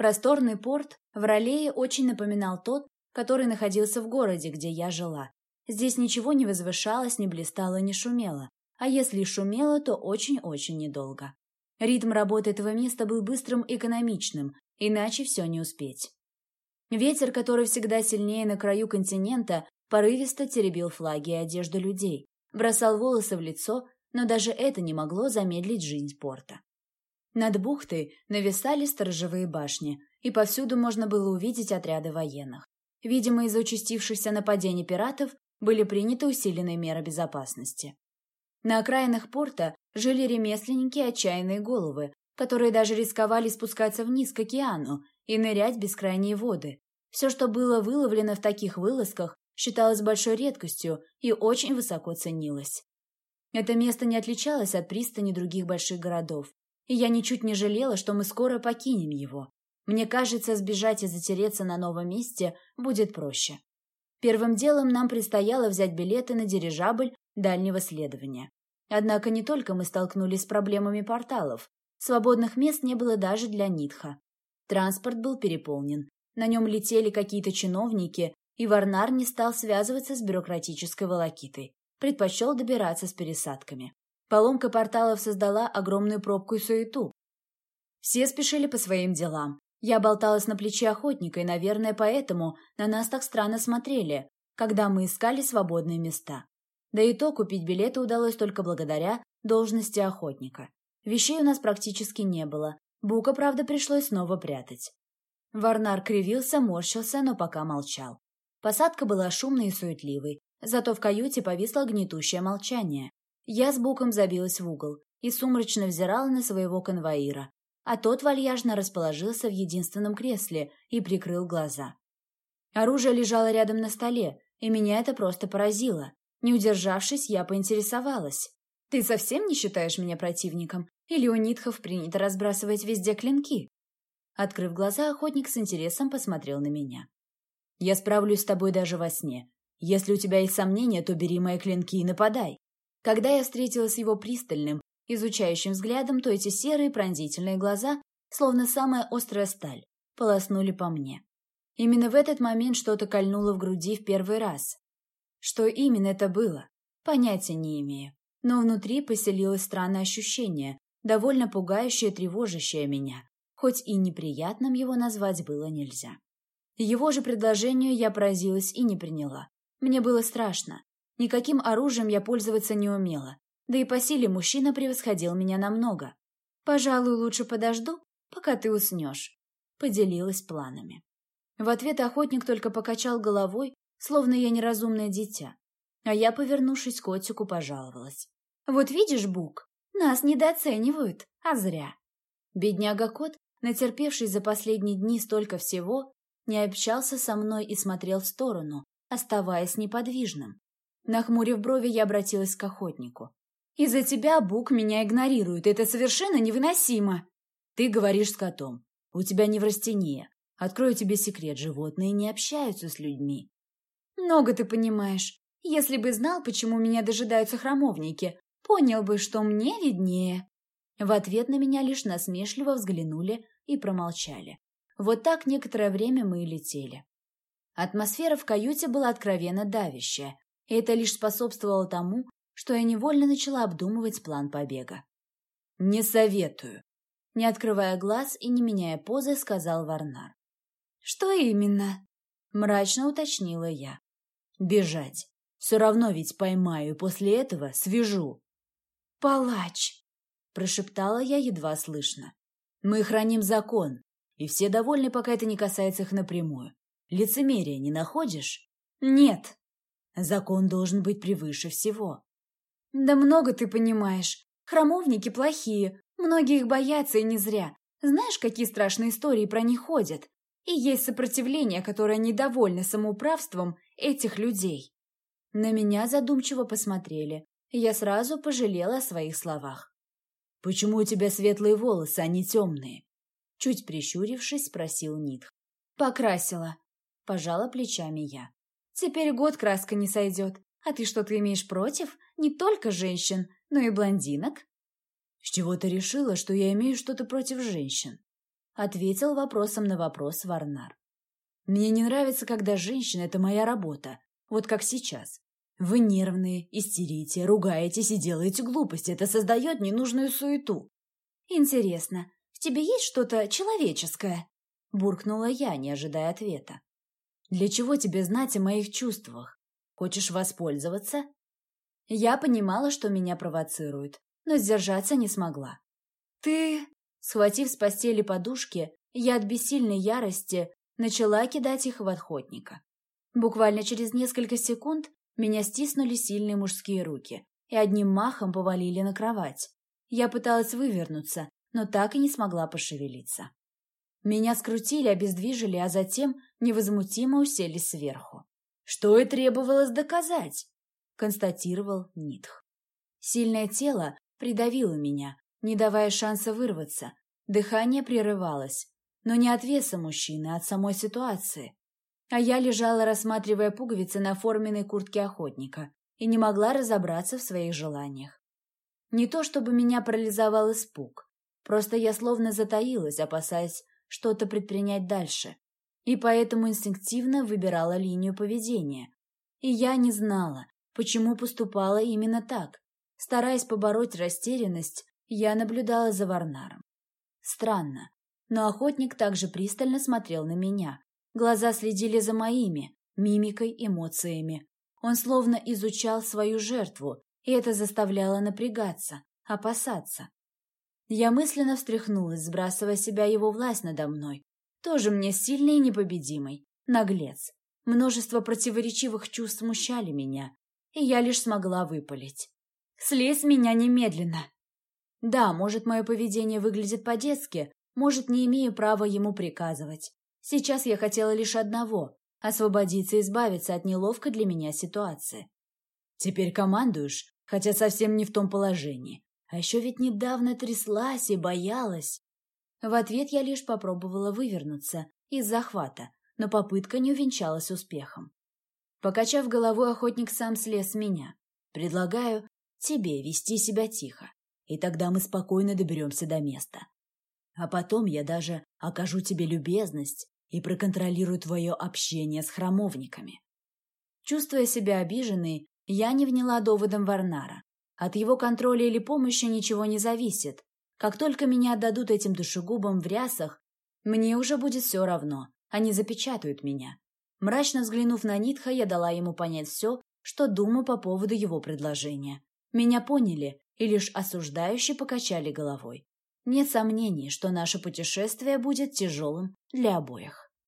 Просторный порт в Ролее очень напоминал тот, который находился в городе, где я жила. Здесь ничего не возвышалось, не блистало, не шумело. А если и шумело, то очень-очень недолго. Ритм работы этого места был быстрым и экономичным, иначе все не успеть. Ветер, который всегда сильнее на краю континента, порывисто теребил флаги и одежду людей, бросал волосы в лицо, но даже это не могло замедлить жизнь порта. Над бухтой нависали сторожевые башни, и повсюду можно было увидеть отряды военных. Видимо, из-за участившихся нападений пиратов были приняты усиленные меры безопасности. На окраинах порта жили ремесленники отчаянные головы, которые даже рисковали спускаться вниз к океану и нырять в бескрайние воды. Все, что было выловлено в таких вылазках, считалось большой редкостью и очень высоко ценилось. Это место не отличалось от пристани других больших городов, и я ничуть не жалела, что мы скоро покинем его. Мне кажется, сбежать и затереться на новом месте будет проще. Первым делом нам предстояло взять билеты на дирижабль дальнего следования. Однако не только мы столкнулись с проблемами порталов. Свободных мест не было даже для Нитха. Транспорт был переполнен. На нем летели какие-то чиновники, и Варнар не стал связываться с бюрократической волокитой. Предпочел добираться с пересадками. Поломка порталов создала огромную пробку и суету. Все спешили по своим делам. Я болталась на плече охотника, и, наверное, поэтому на нас так странно смотрели, когда мы искали свободные места. Да и то купить билеты удалось только благодаря должности охотника. Вещей у нас практически не было. Бука, правда, пришлось снова прятать. Варнар кривился, морщился, но пока молчал. Посадка была шумной и суетливой, зато в каюте повисло гнетущее молчание. Я с Буком забилась в угол и сумрачно взирала на своего конвоира, а тот вальяжно расположился в единственном кресле и прикрыл глаза. Оружие лежало рядом на столе, и меня это просто поразило. Не удержавшись, я поинтересовалась. «Ты совсем не считаешь меня противником? Или у нитхов принято разбрасывать везде клинки?» Открыв глаза, охотник с интересом посмотрел на меня. «Я справлюсь с тобой даже во сне. Если у тебя есть сомнения, то бери мои клинки и нападай. Когда я встретилась с его пристальным, изучающим взглядом, то эти серые пронзительные глаза, словно самая острая сталь, полоснули по мне. Именно в этот момент что-то кольнуло в груди в первый раз. Что именно это было, понятия не имею. Но внутри поселилось странное ощущение, довольно пугающее и тревожащее меня, хоть и неприятным его назвать было нельзя. Его же предложению я поразилась и не приняла. Мне было страшно. Никаким оружием я пользоваться не умела, да и по силе мужчина превосходил меня намного. «Пожалуй, лучше подожду, пока ты уснешь», — поделилась планами. В ответ охотник только покачал головой, словно я неразумное дитя. А я, повернувшись к котику, пожаловалась. «Вот видишь, Бук, нас недооценивают, а зря». Бедняга-кот, натерпевший за последние дни столько всего, не общался со мной и смотрел в сторону, оставаясь неподвижным. Нахмурив брови, я обратилась к охотнику. «Из-за тебя Бук меня игнорирует, это совершенно невыносимо!» «Ты говоришь с котом. У тебя неврастения. Открою тебе секрет, животные не общаются с людьми». «Много ты понимаешь. Если бы знал, почему меня дожидаются храмовники, понял бы, что мне виднее». В ответ на меня лишь насмешливо взглянули и промолчали. Вот так некоторое время мы и летели. Атмосфера в каюте была откровенно давящая, и это лишь способствовало тому, что я невольно начала обдумывать план побега. «Не советую», — не открывая глаз и не меняя позы, сказал Варнар. «Что именно?» — мрачно уточнила я. «Бежать. Все равно ведь поймаю, после этого свяжу». «Палач!» — прошептала я едва слышно. «Мы храним закон, и все довольны, пока это не касается их напрямую. Лицемерие не находишь?» «Нет», Закон должен быть превыше всего. Да много ты понимаешь. Храмовники плохие, многие их боятся и не зря. Знаешь, какие страшные истории про них ходят? И есть сопротивление, которое недовольно самоуправством этих людей. На меня задумчиво посмотрели, я сразу пожалела о своих словах. «Почему у тебя светлые волосы, а не темные?» Чуть прищурившись, спросил Нитх. «Покрасила», – пожала плечами я. Теперь год краска не сойдет. А ты что-то имеешь против? Не только женщин, но и блондинок?» «С чего ты решила, что я имею что-то против женщин?» ответил вопросом на вопрос Варнар. Мне не нравится, когда женщина – это моя работа, вот как сейчас. Вы нервные, истерите, ругаетесь и делаете глупости. Это создает ненужную суету. Интересно, в тебе есть что-то человеческое? Буркнула я, не ожидая ответа. Для чего тебе знать о моих чувствах? Хочешь воспользоваться? Я понимала, что меня провоцируют, но сдержаться не смогла. Ты... Схватив с постели подушки, я от бессильной ярости начала кидать их в отходника. Буквально через несколько секунд меня стиснули сильные мужские руки и одним махом повалили на кровать. Я пыталась вывернуться, но так и не смогла пошевелиться. Меня скрутили, обездвижили, а затем невозмутимо уселись сверху. Что и требовалось доказать, констатировал Нитх. Сильное тело придавило меня, не давая шанса вырваться. Дыхание прерывалось, но не от веса мужчины, а от самой ситуации. А я лежала, рассматривая пуговицы на форменной куртке охотника, и не могла разобраться в своих желаниях. Не то чтобы меня парализовал испуг, просто я словно затаилась, опасаясь что-то предпринять дальше, и поэтому инстинктивно выбирала линию поведения. И я не знала, почему поступала именно так. Стараясь побороть растерянность, я наблюдала за Варнаром. Странно, но охотник также пристально смотрел на меня. Глаза следили за моими, мимикой, эмоциями. Он словно изучал свою жертву, и это заставляло напрягаться, опасаться. Я мысленно встряхнулась, сбрасывая себя его власть надо мной. Тоже мне сильный и непобедимый. Наглец. Множество противоречивых чувств смущали меня, и я лишь смогла выпалить. «Слезь меня немедленно!» Да, может, мое поведение выглядит по-детски, может, не имею права ему приказывать. Сейчас я хотела лишь одного – освободиться и избавиться от неловкой для меня ситуации. Теперь командуешь, хотя совсем не в том положении. А еще ведь недавно тряслась и боялась. В ответ я лишь попробовала вывернуться из захвата, но попытка не увенчалась успехом. Покачав головой, охотник сам слез с меня. Предлагаю тебе вести себя тихо, и тогда мы спокойно доберемся до места. А потом я даже окажу тебе любезность и проконтролирую твое общение с храмовниками. Чувствуя себя обиженной, я не вняла доводом Варнара. От его контроля или помощи ничего не зависит. Как только меня отдадут этим душегубам в рясах, мне уже будет все равно. Они запечатают меня. Мрачно взглянув на Нитха, я дала ему понять все, что думаю по поводу его предложения. Меня поняли и лишь осуждающе покачали головой. Нет сомнений, что наше путешествие будет тяжелым для обоих.